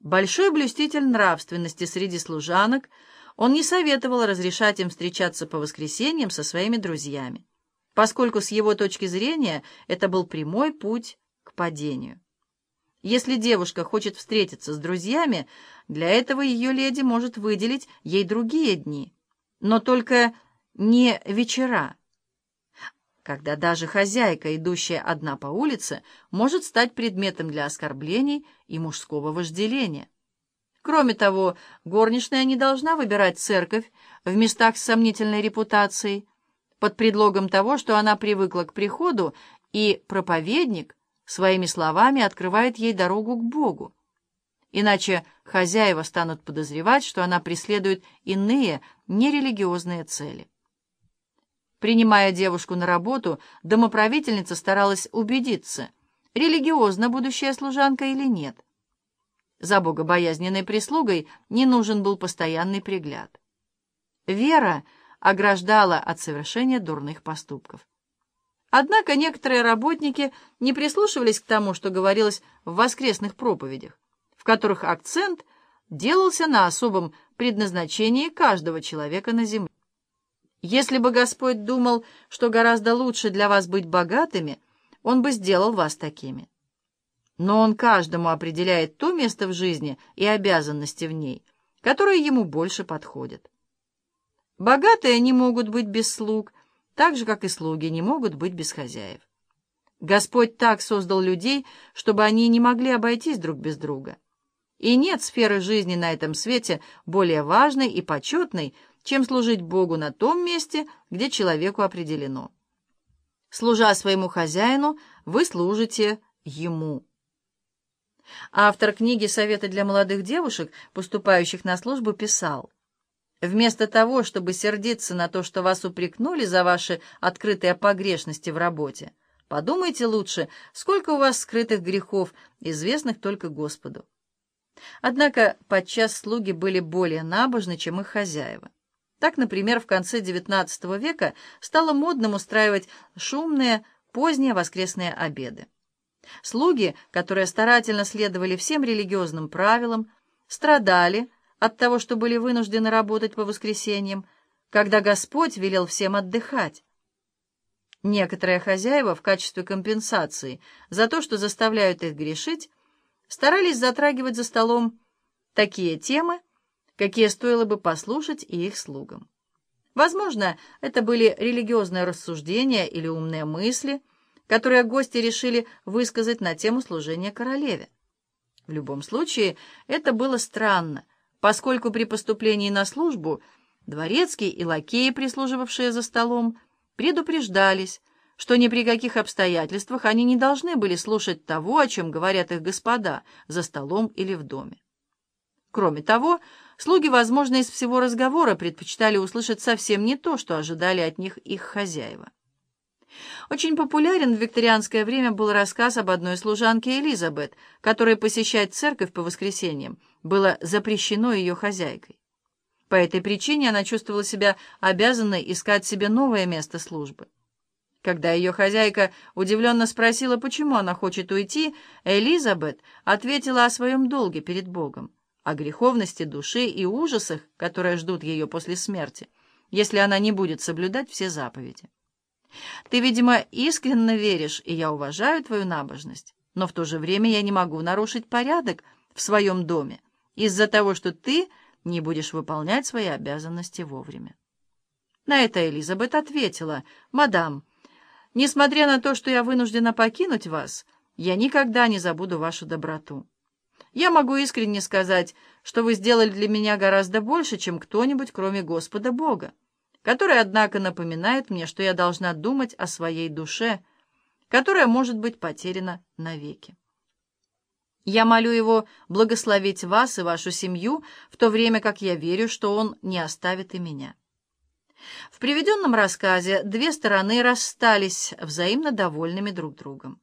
Большой блюститель нравственности среди служанок, он не советовал разрешать им встречаться по воскресеньям со своими друзьями, поскольку с его точки зрения это был прямой путь к падению. Если девушка хочет встретиться с друзьями, для этого ее леди может выделить ей другие дни, но только не вечера, когда даже хозяйка, идущая одна по улице, может стать предметом для оскорблений и мужского вожделения. Кроме того, горничная не должна выбирать церковь в местах с сомнительной репутацией под предлогом того, что она привыкла к приходу, и проповедник своими словами открывает ей дорогу к Богу. Иначе хозяева станут подозревать, что она преследует иные нерелигиозные цели. Принимая девушку на работу, домоправительница старалась убедиться, религиозна будущая служанка или нет. За богобоязненной прислугой не нужен был постоянный пригляд. Вера ограждала от совершения дурных поступков. Однако некоторые работники не прислушивались к тому, что говорилось в воскресных проповедях, в которых акцент делался на особом предназначении каждого человека на земле. Если бы Господь думал, что гораздо лучше для вас быть богатыми, Он бы сделал вас такими. Но Он каждому определяет то место в жизни и обязанности в ней, которые ему больше подходят. Богатые не могут быть без слуг, так же, как и слуги не могут быть без хозяев. Господь так создал людей, чтобы они не могли обойтись друг без друга. И нет сферы жизни на этом свете более важной и почетной, чем служить Богу на том месте, где человеку определено. Служа своему хозяину, вы служите Ему. Автор книги «Советы для молодых девушек, поступающих на службу» писал, «Вместо того, чтобы сердиться на то, что вас упрекнули за ваши открытые погрешности в работе, подумайте лучше, сколько у вас скрытых грехов, известных только Господу». Однако подчас слуги были более набожны, чем их хозяева. Так, например, в конце XIX века стало модным устраивать шумные поздние воскресные обеды. Слуги, которые старательно следовали всем религиозным правилам, страдали от того, что были вынуждены работать по воскресеньям, когда Господь велел всем отдыхать. Некоторые хозяева в качестве компенсации за то, что заставляют их грешить, старались затрагивать за столом такие темы, какие стоило бы послушать и их слугам. Возможно, это были религиозные рассуждения или умные мысли, которые гости решили высказать на тему служения королеве. В любом случае, это было странно, поскольку при поступлении на службу дворецкий и лакеи, прислуживавшие за столом, предупреждались, что ни при каких обстоятельствах они не должны были слушать того, о чем говорят их господа за столом или в доме. Кроме того, слуги, возможно, из всего разговора предпочитали услышать совсем не то, что ожидали от них их хозяева. Очень популярен в викторианское время был рассказ об одной служанке Элизабет, которой посещать церковь по воскресеньям было запрещено ее хозяйкой. По этой причине она чувствовала себя обязанной искать себе новое место службы. Когда ее хозяйка удивленно спросила, почему она хочет уйти, Элизабет ответила о своем долге перед Богом о греховности души и ужасах, которые ждут ее после смерти, если она не будет соблюдать все заповеди. Ты, видимо, искренне веришь, и я уважаю твою набожность, но в то же время я не могу нарушить порядок в своем доме из-за того, что ты не будешь выполнять свои обязанности вовремя. На это Элизабет ответила, «Мадам, несмотря на то, что я вынуждена покинуть вас, я никогда не забуду вашу доброту». Я могу искренне сказать, что вы сделали для меня гораздо больше, чем кто-нибудь, кроме Господа Бога, который, однако, напоминает мне, что я должна думать о своей душе, которая может быть потеряна навеки. Я молю его благословить вас и вашу семью, в то время как я верю, что он не оставит и меня. В приведенном рассказе две стороны расстались взаимно довольными друг другом.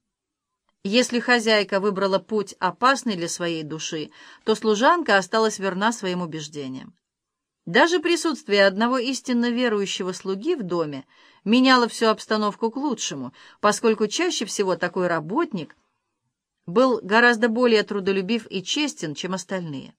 Если хозяйка выбрала путь опасный для своей души, то служанка осталась верна своим убеждениям. Даже присутствие одного истинно верующего слуги в доме меняло всю обстановку к лучшему, поскольку чаще всего такой работник был гораздо более трудолюбив и честен, чем остальные.